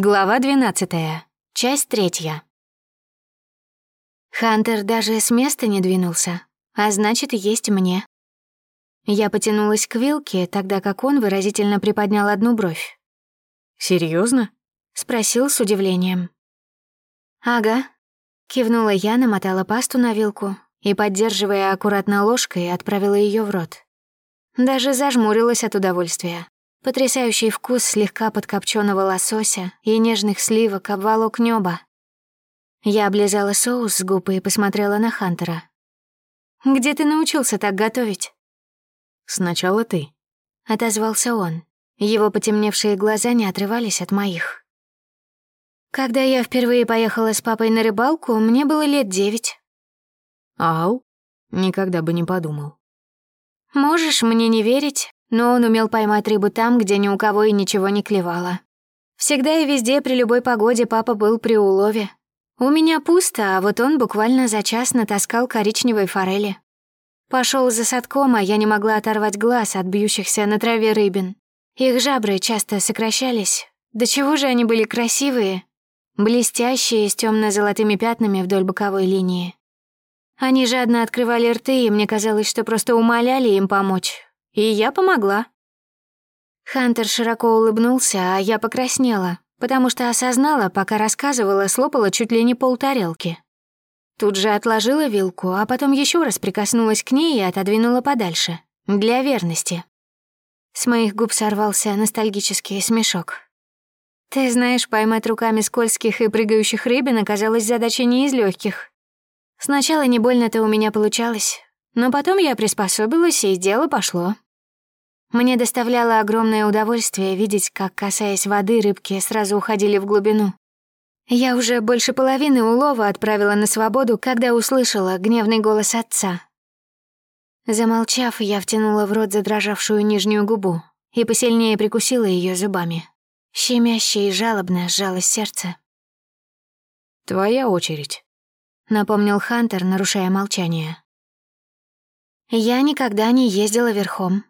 Глава 12. Часть третья. Хантер даже с места не двинулся, а значит, есть мне. Я потянулась к вилке, тогда как он выразительно приподнял одну бровь. Серьезно? спросил с удивлением. «Ага», — кивнула я, намотала пасту на вилку и, поддерживая аккуратно ложкой, отправила ее в рот. Даже зажмурилась от удовольствия. Потрясающий вкус слегка подкопчённого лосося и нежных сливок обволок нёба. Я облизала соус с губы и посмотрела на Хантера. «Где ты научился так готовить?» «Сначала ты», — отозвался он. Его потемневшие глаза не отрывались от моих. Когда я впервые поехала с папой на рыбалку, мне было лет девять. «Ау?» Никогда бы не подумал. «Можешь мне не верить, но он умел поймать рыбу там, где ни у кого и ничего не клевало. Всегда и везде при любой погоде папа был при улове. У меня пусто, а вот он буквально за час натаскал коричневой форели. Пошел за садком, а я не могла оторвать глаз от бьющихся на траве рыбин. Их жабры часто сокращались. До чего же они были красивые, блестящие, с темно золотыми пятнами вдоль боковой линии. Они жадно открывали рты, и мне казалось, что просто умоляли им помочь, и я помогла. Хантер широко улыбнулся, а я покраснела, потому что осознала, пока рассказывала, слопала чуть ли не полтарелки. Тут же отложила вилку, а потом еще раз прикоснулась к ней и отодвинула подальше. Для верности. С моих губ сорвался ностальгический смешок. Ты знаешь, поймать руками скользких и прыгающих рыбин оказалась задачей не из легких. Сначала не больно-то у меня получалось, но потом я приспособилась, и дело пошло. Мне доставляло огромное удовольствие видеть, как, касаясь воды, рыбки сразу уходили в глубину. Я уже больше половины улова отправила на свободу, когда услышала гневный голос отца. Замолчав, я втянула в рот задрожавшую нижнюю губу и посильнее прикусила ее зубами. Щемяще и жалобно сжалось сердце. «Твоя очередь», — напомнил Хантер, нарушая молчание. Я никогда не ездила верхом.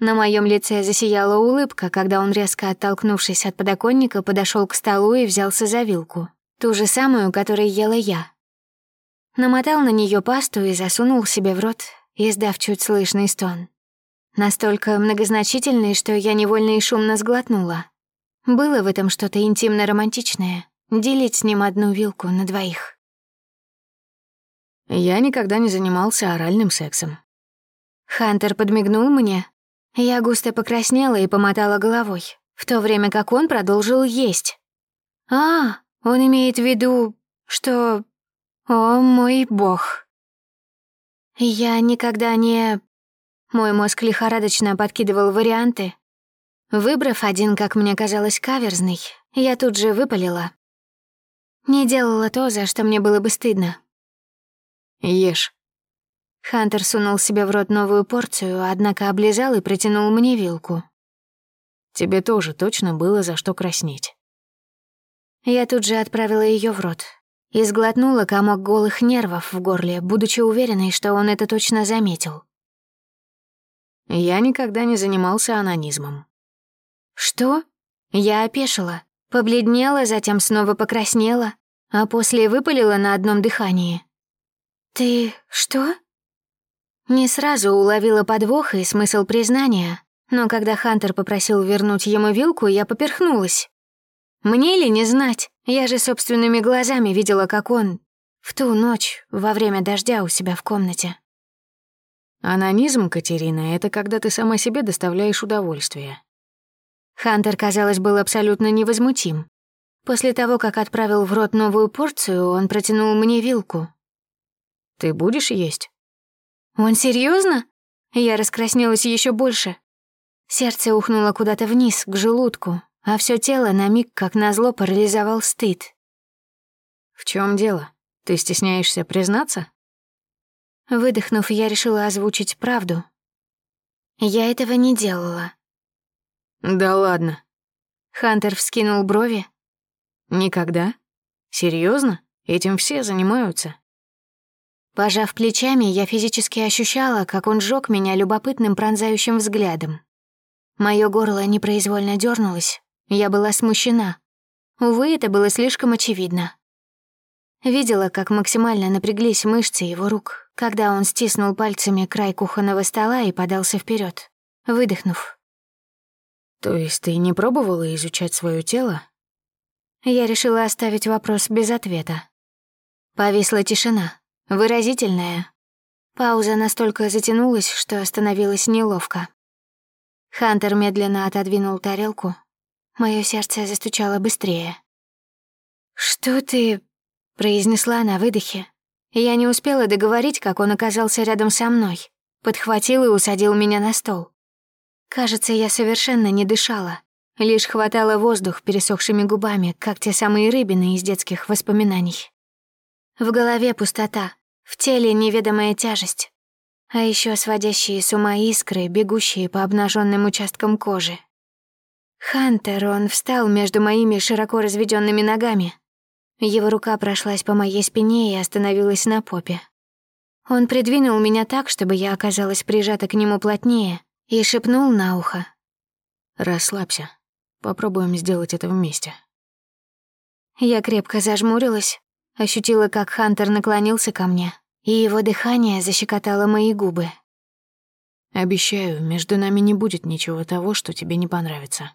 На моем лице засияла улыбка, когда он, резко оттолкнувшись от подоконника, подошел к столу и взялся за вилку, ту же самую, которой ела я. Намотал на нее пасту и засунул себе в рот, издав чуть слышный стон. Настолько многозначительный, что я невольно и шумно сглотнула. Было в этом что-то интимно-романтичное — делить с ним одну вилку на двоих. Я никогда не занимался оральным сексом. Хантер подмигнул мне. Я густо покраснела и помотала головой, в то время как он продолжил есть. А, он имеет в виду, что... О, мой бог. Я никогда не... Мой мозг лихорадочно подкидывал варианты. Выбрав один, как мне казалось, каверзный, я тут же выпалила. Не делала то, за что мне было бы стыдно. Ешь». Хантер сунул себе в рот новую порцию, однако облизал и протянул мне вилку. «Тебе тоже точно было за что краснеть». Я тут же отправила ее в рот и сглотнула комок голых нервов в горле, будучи уверенной, что он это точно заметил. Я никогда не занимался анонизмом. «Что?» Я опешила, побледнела, затем снова покраснела, а после выпалила на одном дыхании. «Ты что?» Не сразу уловила подвох и смысл признания, но когда Хантер попросил вернуть ему вилку, я поперхнулась. Мне ли не знать? Я же собственными глазами видела, как он в ту ночь во время дождя у себя в комнате. Анонизм, Катерина, это когда ты сама себе доставляешь удовольствие. Хантер, казалось, был абсолютно невозмутим. После того, как отправил в рот новую порцию, он протянул мне вилку, ты будешь есть?» «Он серьезно? Я раскраснелась еще больше. Сердце ухнуло куда-то вниз, к желудку, а все тело на миг, как назло, парализовал стыд. «В чем дело? Ты стесняешься признаться?» Выдохнув, я решила озвучить правду. Я этого не делала. «Да ладно». Хантер вскинул брови. «Никогда? Серьезно? Этим все занимаются?» Пожав плечами, я физически ощущала, как он жёг меня любопытным пронзающим взглядом. Моё горло непроизвольно дернулось, я была смущена. Увы, это было слишком очевидно. Видела, как максимально напряглись мышцы его рук, когда он стиснул пальцами край кухонного стола и подался вперед, выдохнув. «То есть ты не пробовала изучать свое тело?» Я решила оставить вопрос без ответа. Повисла тишина, выразительная. Пауза настолько затянулась, что становилось неловко. Хантер медленно отодвинул тарелку. Моё сердце застучало быстрее. «Что ты...» — произнесла на выдохе. Я не успела договорить, как он оказался рядом со мной. Подхватил и усадил меня на стол. Кажется, я совершенно не дышала. Лишь хватало воздух пересохшими губами, как те самые рыбины из детских воспоминаний. В голове пустота, в теле неведомая тяжесть. А еще сводящие с ума искры, бегущие по обнаженным участкам кожи. Хантер, он встал между моими широко разведенными ногами. Его рука прошлась по моей спине и остановилась на попе. Он придвинул меня так, чтобы я оказалась прижата к нему плотнее, и шепнул на ухо. «Расслабься. Попробуем сделать это вместе. Я крепко зажмурилась, ощутила, как Хантер наклонился ко мне, и его дыхание защекотало мои губы. Обещаю, между нами не будет ничего того, что тебе не понравится.